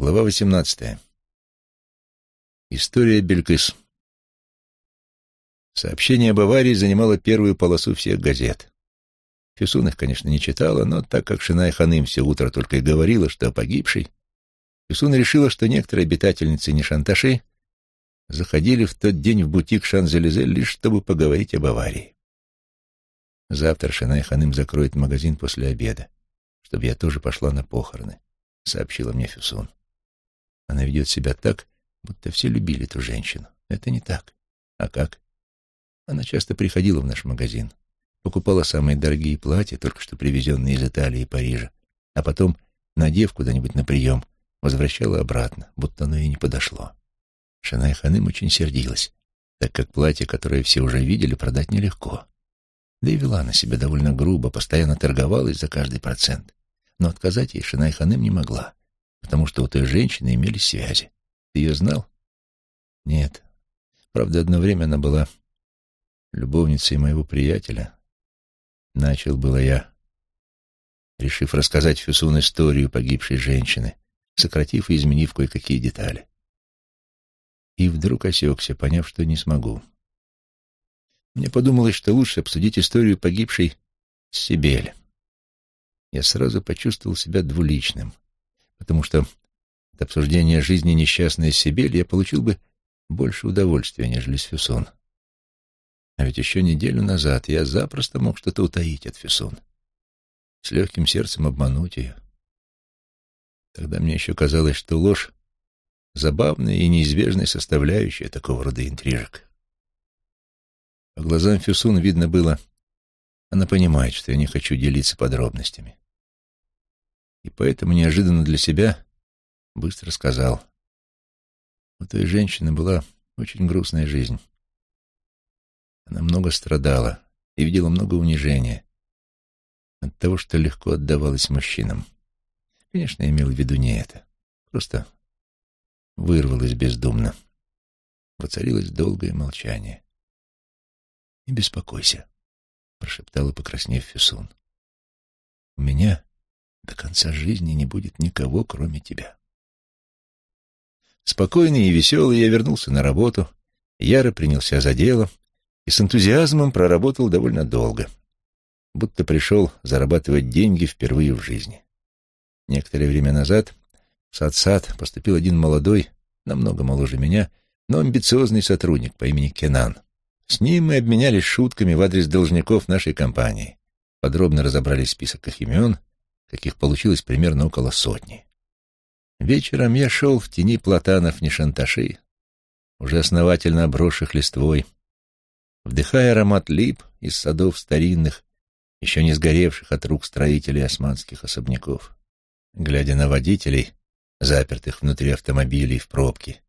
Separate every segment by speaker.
Speaker 1: Глава 18. История Белькис. Сообщение об аварии занимало первую полосу всех газет. Фюсун их, конечно, не читала, но так как Шинай Ханым все утро только и говорила, что о погибшей, Фюсун решила, что некоторые обитательницы Нишанташи заходили в тот день в бутик Шан-Зелезе лишь чтобы поговорить об аварии. Завтра Шинай Ханым закроет магазин после обеда, чтобы я тоже пошла на похороны, — сообщила мне Фюсун. Она ведет себя так, будто все любили эту женщину. Это не так. А как? Она часто приходила в наш магазин, покупала самые дорогие платья, только что привезенные из Италии и Парижа, а потом, надев куда-нибудь на прием, возвращала обратно, будто оно ей не подошло. Шанай Ханым очень сердилась, так как платье, которое все уже видели, продать нелегко. Да и вела она себя довольно грубо, постоянно торговалась за каждый процент. Но отказать ей Шинай Ханым не могла потому что у той женщины имелись связи. Ты ее знал? Нет. Правда, одно время она была любовницей моего приятеля. Начал было я, решив рассказать Фюсун историю погибшей женщины, сократив и изменив кое-какие детали. И вдруг осекся, поняв, что не смогу. Мне подумалось, что лучше обсудить историю погибшей Сибель. Я сразу почувствовал себя двуличным потому что от обсуждения жизни несчастной Сибель я получил бы больше удовольствия, нежели с Фюсон. А ведь еще неделю назад я запросто мог что-то утаить от Фюсон, с легким сердцем обмануть ее. Тогда мне еще казалось, что ложь — забавная и неизбежная составляющая такого рода интрижек. По глазам Фюсун видно было, она понимает, что я не хочу делиться подробностями и поэтому неожиданно для себя быстро сказал. У той женщины была очень грустная жизнь. Она много страдала и видела много унижения от того, что легко отдавалась мужчинам. Конечно, я имел в виду не это. Просто вырвалась бездумно. Воцарилось долгое молчание. «Не беспокойся», — прошептала, покраснев Фюсун. «У меня до конца жизни не будет никого, кроме тебя. Спокойный и веселый я вернулся на работу, яро принялся за дело и с энтузиазмом проработал довольно долго, будто пришел зарабатывать деньги впервые в жизни. Некоторое время назад в сад-сад поступил один молодой, намного моложе меня, но амбициозный сотрудник по имени Кенан. С ним мы обменялись шутками в адрес должников нашей компании, подробно разобрали список их имен — каких получилось примерно около сотни. Вечером я шел в тени платанов Нишанташи, уже основательно обросших листвой, вдыхая аромат лип из садов старинных, еще не сгоревших от рук строителей османских особняков, глядя на водителей, запертых внутри автомобилей в пробке,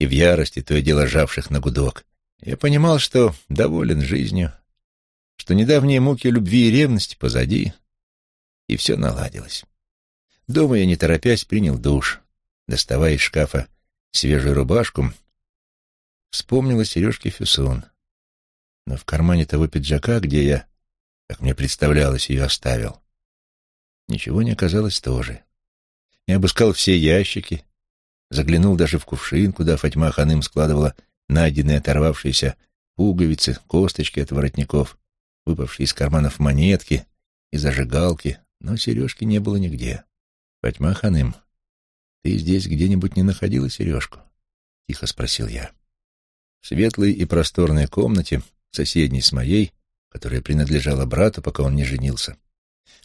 Speaker 1: и в ярости то и дело жавших на гудок, я понимал, что доволен жизнью, что недавние муки любви и ревности позади — и все наладилось. Дома я, не торопясь, принял душ, доставая из шкафа свежую рубашку, вспомнила сережки Фюсон. Но в кармане того пиджака, где я, как мне представлялось, ее оставил, ничего не оказалось тоже. Я обыскал все ящики, заглянул даже в кувшин, куда Фатьма Ханым складывала найденные оторвавшиеся пуговицы, косточки от воротников, выпавшие из карманов монетки и зажигалки, но сережки не было нигде. «Фатьма Ханым, ты здесь где-нибудь не находила сережку?» — тихо спросил я. В светлой и просторной комнате, соседней с моей, которая принадлежала брату, пока он не женился,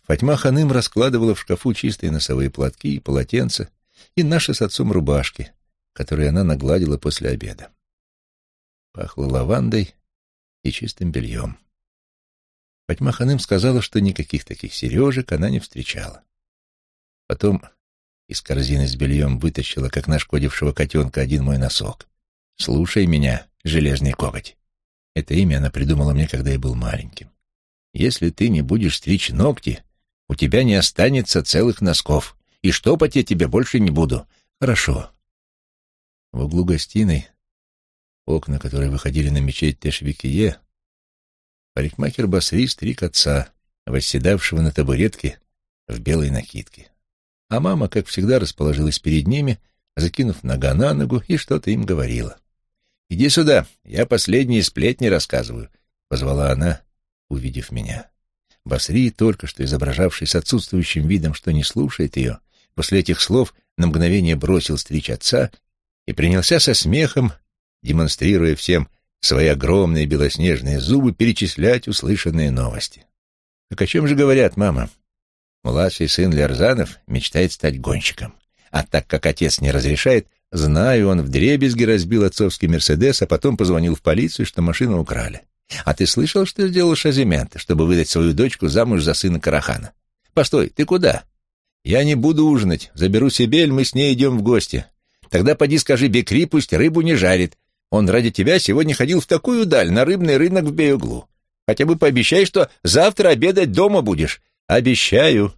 Speaker 1: Фатьма Ханым раскладывала в шкафу чистые носовые платки и полотенца и наши с отцом рубашки, которые она нагладила после обеда. Пахло лавандой и чистым бельем. Фатьма Ханым сказала, что никаких таких сережек она не встречала. Потом из корзины с бельем вытащила, как нашкодившего котенка, один мой носок. «Слушай меня, железный коготь». Это имя она придумала мне, когда я был маленьким. «Если ты не будешь стричь ногти, у тебя не останется целых носков, и штопать я тебе больше не буду. Хорошо». В углу гостиной, окна, которые выходили на мечеть Тешвикие, парикмахер Басри стриг отца, восседавшего на табуретке в белой накидке. а мама, как всегда, расположилась перед ними, закинув нога на ногу, и что-то им говорила. «Иди сюда, я последние сплетни рассказываю», — позвала она, увидев меня. Басри, только что изображавший с отсутствующим видом, что не слушает ее, после этих слов на мгновение бросил стричь отца и принялся со смехом, демонстрируя всем свои огромные белоснежные зубы, перечислять услышанные новости. «Так о чем же говорят, мама?» Младший сын Лерзанов мечтает стать гонщиком. А так как отец не разрешает, знаю, он вдребезги разбил отцовский «Мерседес», а потом позвонил в полицию, что машину украли. А ты слышал, что сделал Шазимент, чтобы выдать свою дочку замуж за сына Карахана? Постой, ты куда? Я не буду ужинать. Заберу Себель, мы с ней идем в гости. Тогда поди скажи Бекри, пусть рыбу не жарит. Он ради тебя сегодня ходил в такую даль, на рыбный рынок в Беюглу. Хотя бы пообещай, что завтра обедать дома будешь. Обещаю.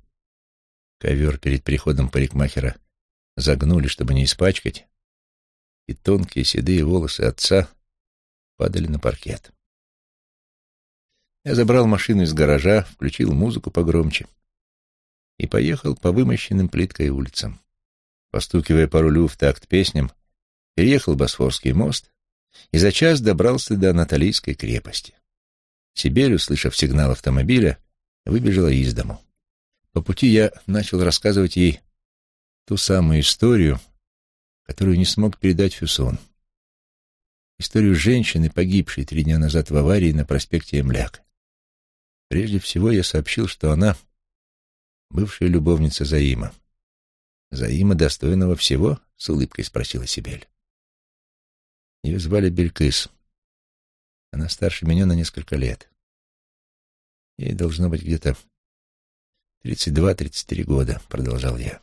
Speaker 1: Ковер перед приходом парикмахера загнули, чтобы не испачкать, и тонкие седые волосы отца падали на паркет. Я забрал машину из гаража, включил музыку погромче и поехал по вымощенным плиткой улицам. Постукивая по рулю в такт песням, переехал Босфорский мост и за час добрался до Анатолийской крепости. Сибель, услышав сигнал автомобиля, выбежала из дому. По пути я начал рассказывать ей ту самую историю, которую не смог передать Фюсон. Историю женщины, погибшей три дня назад в аварии на проспекте Эмляк. Прежде всего я сообщил, что она бывшая любовница Заима. Заима достойного всего? — с улыбкой спросила Сибель. Ее звали Белькыс. Она старше меня на несколько лет. Ей должно быть где-то тридцать два-тридцать три года, — продолжал я.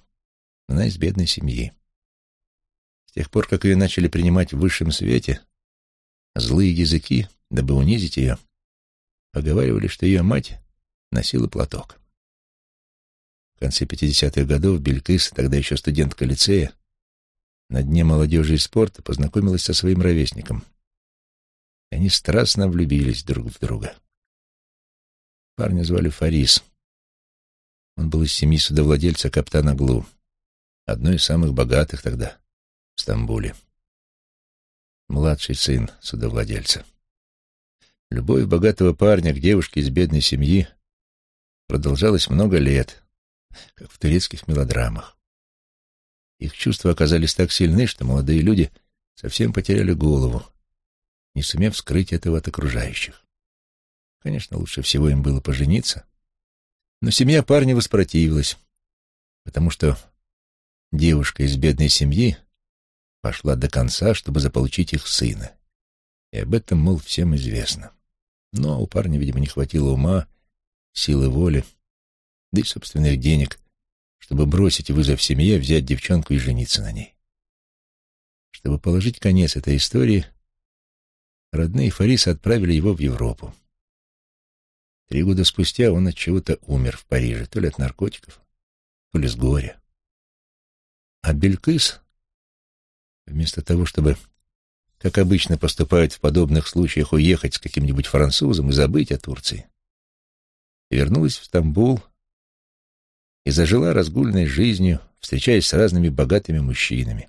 Speaker 1: Она из бедной семьи. С тех пор, как ее начали принимать в высшем свете, злые языки, дабы унизить ее, поговаривали, что ее мать носила платок. В конце 50-х годов Белькыс, тогда еще студентка лицея, на дне молодежи и спорта познакомилась со своим ровесником. Они страстно влюбились друг в друга. Парня звали Фарис. Он был из семьи судовладельца каптана Глу, одной из самых богатых тогда в Стамбуле. Младший сын судовладельца. Любовь богатого парня к девушке из бедной семьи продолжалась много лет, как в турецких мелодрамах. Их чувства оказались так сильны, что молодые люди совсем потеряли голову, не сумев скрыть этого от окружающих. Конечно, лучше всего им было пожениться, но семья парня воспротивилась, потому что девушка из бедной семьи пошла до конца, чтобы заполучить их сына. И об этом, мол, всем известно. Но у парня, видимо, не хватило ума, силы воли, да и собственных денег, чтобы бросить вызов семье, взять девчонку и жениться на ней. Чтобы положить конец этой истории, родные Фариса отправили его в Европу. Три года спустя он от чего-то умер в Париже, то ли от наркотиков, то ли с горя. А Белькыс, вместо того, чтобы как обычно поступают в подобных случаях, уехать с каким-нибудь французом и забыть о Турции. Вернулась в Стамбул и зажила разгульной жизнью, встречаясь с разными богатыми мужчинами,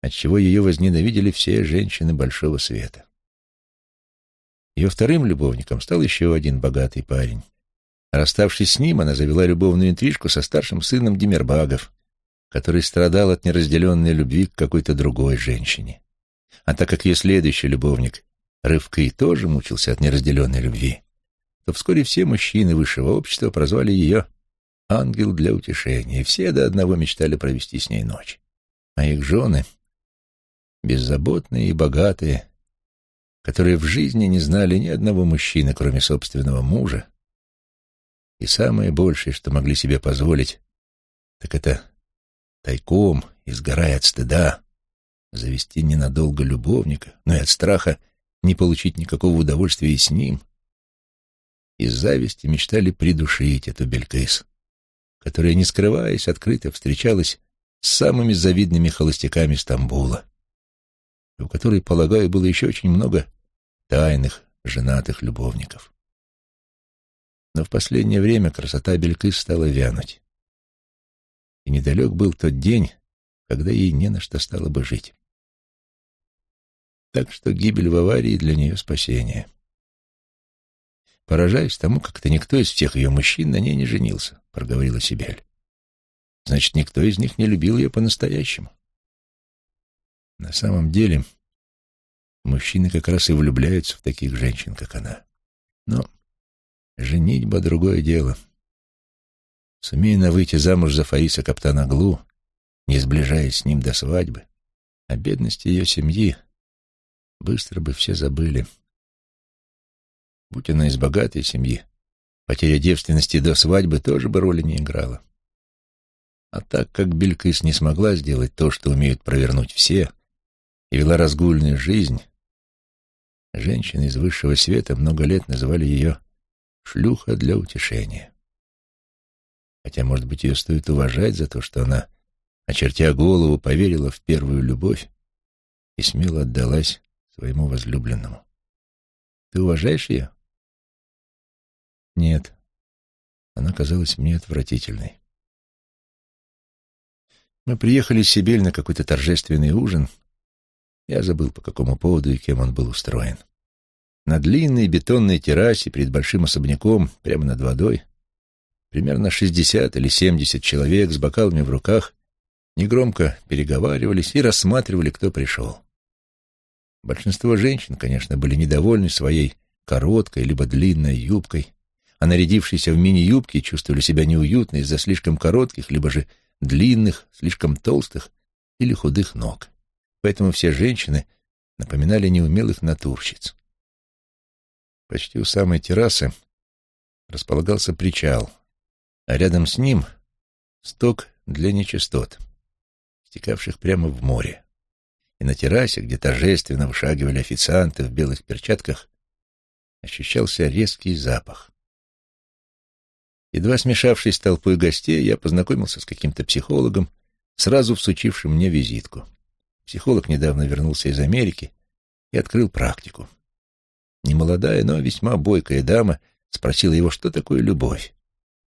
Speaker 1: отчего ее возненавидели все женщины большого света. Ее вторым любовником стал еще один богатый парень. Расставшись с ним, она завела любовную интрижку со старшим сыном Демербагов, который страдал от неразделенной любви к какой-то другой женщине. А так как ее следующий любовник, Рывкой, тоже мучился от неразделенной любви, то вскоре все мужчины высшего общества прозвали ее «ангел для утешения», все до одного мечтали провести с ней ночь. А их жены, беззаботные и богатые, которые в жизни не знали ни одного мужчины, кроме собственного мужа, и самое большее, что могли себе позволить, так это тайком, изгорая от стыда, завести ненадолго любовника, но и от страха не получить никакого удовольствия и с ним. Из зависти мечтали придушить эту Белькейс, которая, не скрываясь, открыто встречалась с самыми завидными холостяками Стамбула, у которой, полагаю, было еще очень много тайных женатых любовников. Но в последнее время красота Белькис стала вянуть. и недалек был тот день, когда ей не на что стало бы жить. Так что гибель в аварии для нее спасение. Поражаюсь тому, как-то никто из всех ее мужчин на ней не женился, — проговорила Сибель. Значит, никто из них не любил ее по-настоящему. На самом деле, мужчины как раз и влюбляются в таких женщин, как она. Но женитьба — другое дело. Сумея она выйти замуж за Фаиса Каптанаглу, не сближаясь с ним до свадьбы, о бедности ее семьи быстро бы все забыли. Будь она из богатой семьи, потеря девственности до свадьбы тоже бы роли не играла. А так как Белькис не смогла сделать то, что умеют провернуть все, и вела разгульную жизнь, женщины из высшего света много лет называли ее «шлюха для утешения». Хотя, может быть, ее стоит уважать за то, что она, очертя голову, поверила в первую любовь и смело отдалась своему возлюбленному. Ты уважаешь ее? Нет. Она казалась мне отвратительной. Мы приехали с Сибель на какой-то торжественный ужин. Я забыл, по какому поводу и кем он был устроен. На длинной бетонной террасе перед большим особняком, прямо над водой, примерно шестьдесят или семьдесят человек с бокалами в руках негромко переговаривались и рассматривали, кто пришел. Большинство женщин, конечно, были недовольны своей короткой либо длинной юбкой, а нарядившиеся в мини-юбки чувствовали себя неуютно из-за слишком коротких, либо же длинных, слишком толстых или худых ног. Поэтому все женщины напоминали неумелых натурщиц. Почти у самой террасы располагался причал, а рядом с ним сток для нечистот, стекавших прямо в море и на террасе, где торжественно вышагивали официанты в белых перчатках, ощущался резкий запах. Едва смешавшись с толпой гостей, я познакомился с каким-то психологом, сразу всучившим мне визитку. Психолог недавно вернулся из Америки и открыл практику. Немолодая, но весьма бойкая дама спросила его, что такое любовь.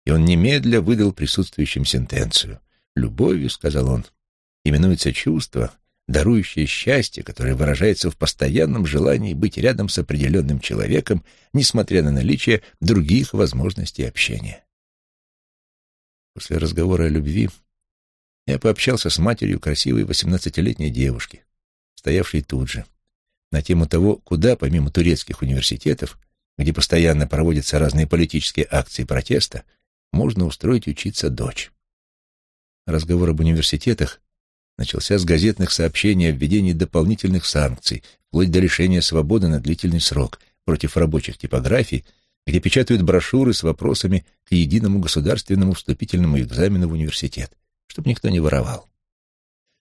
Speaker 1: И он немедля выдал присутствующим сентенцию. «Любовью, — сказал он, — именуется чувство, дарующее счастье, которое выражается в постоянном желании быть рядом с определенным человеком, несмотря на наличие других возможностей общения. После разговора о любви я пообщался с матерью красивой восемнадцатилетней девушки, стоявшей тут же, на тему того, куда, помимо турецких университетов, где постоянно проводятся разные политические акции протеста, можно устроить учиться дочь. Разговор об университетах начался с газетных сообщений о введении дополнительных санкций, вплоть до лишения свободы на длительный срок против рабочих типографий, где печатают брошюры с вопросами к единому государственному вступительному экзамену в университет, чтобы никто не воровал.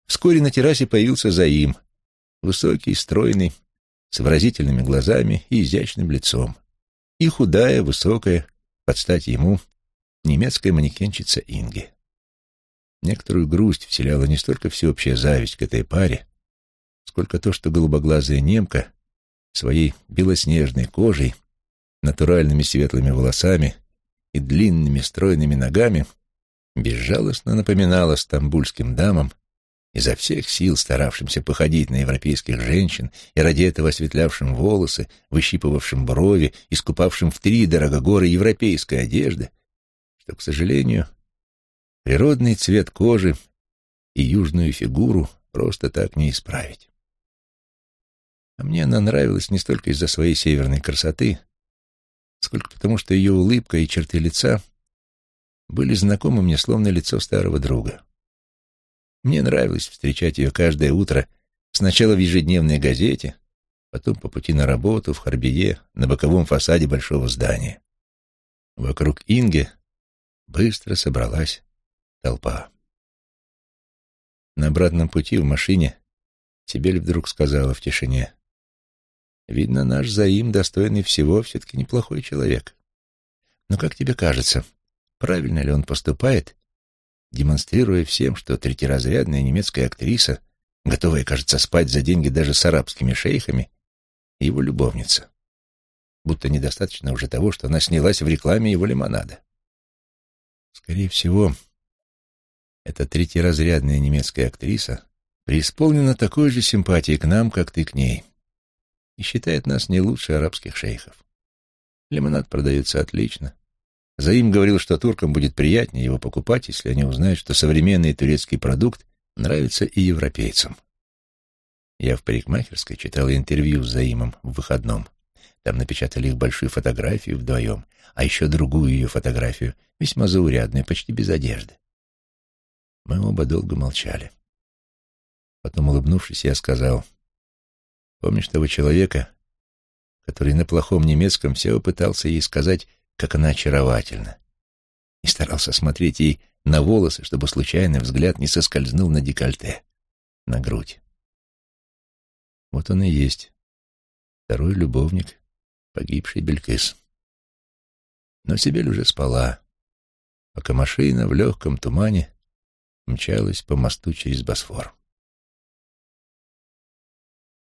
Speaker 1: Вскоре на террасе появился Заим, высокий, стройный, с выразительными глазами и изящным лицом, и худая, высокая, под стать ему, немецкая манекенщица Инги. Некоторую грусть вселяла не столько всеобщая зависть к этой паре, сколько то, что голубоглазая немка своей белоснежной кожей, натуральными светлыми волосами и длинными стройными ногами безжалостно напоминала стамбульским дамам, изо всех сил старавшимся походить на европейских женщин и ради этого осветлявшим волосы, выщипывавшим брови, искупавшим в три дорогогоры европейской одежды, что, к сожалению, Природный цвет кожи и южную фигуру просто так не исправить. А мне она нравилась не столько из-за своей северной красоты, сколько потому, что ее улыбка и черты лица были знакомы мне словно лицо старого друга. Мне нравилось встречать ее каждое утро сначала в ежедневной газете, потом по пути на работу в Харбие на боковом фасаде большого здания. Вокруг Инге быстро собралась толпа. На обратном пути в машине Сибель вдруг сказала в тишине. «Видно, наш Заим, достойный всего, все-таки неплохой человек. Но как тебе кажется, правильно ли он поступает, демонстрируя всем, что третьеразрядная немецкая актриса, готовая, кажется, спать за деньги даже с арабскими шейхами, его любовница? Будто недостаточно уже того, что она снялась в рекламе его лимонада. Скорее всего, Эта третьеразрядная немецкая актриса преисполнена такой же симпатией к нам, как ты к ней, и считает нас не лучше арабских шейхов. Лимонад продается отлично. Заим говорил, что туркам будет приятнее его покупать, если они узнают, что современный турецкий продукт нравится и европейцам. Я в парикмахерской читала интервью с Заимом в выходном. Там напечатали их большую фотографию вдвоем, а еще другую ее фотографию, весьма заурядную, почти без одежды. Мы оба долго молчали. Потом, улыбнувшись, я сказал, «Помнишь того человека, который на плохом немецком все пытался ей сказать, как она очаровательна, и старался смотреть ей на волосы, чтобы случайный взгляд не соскользнул на декольте, на грудь. Вот он и есть, второй любовник погибший Белькис. Но Сибель уже спала, пока машина в легком тумане мчалась по мосту через Босфор.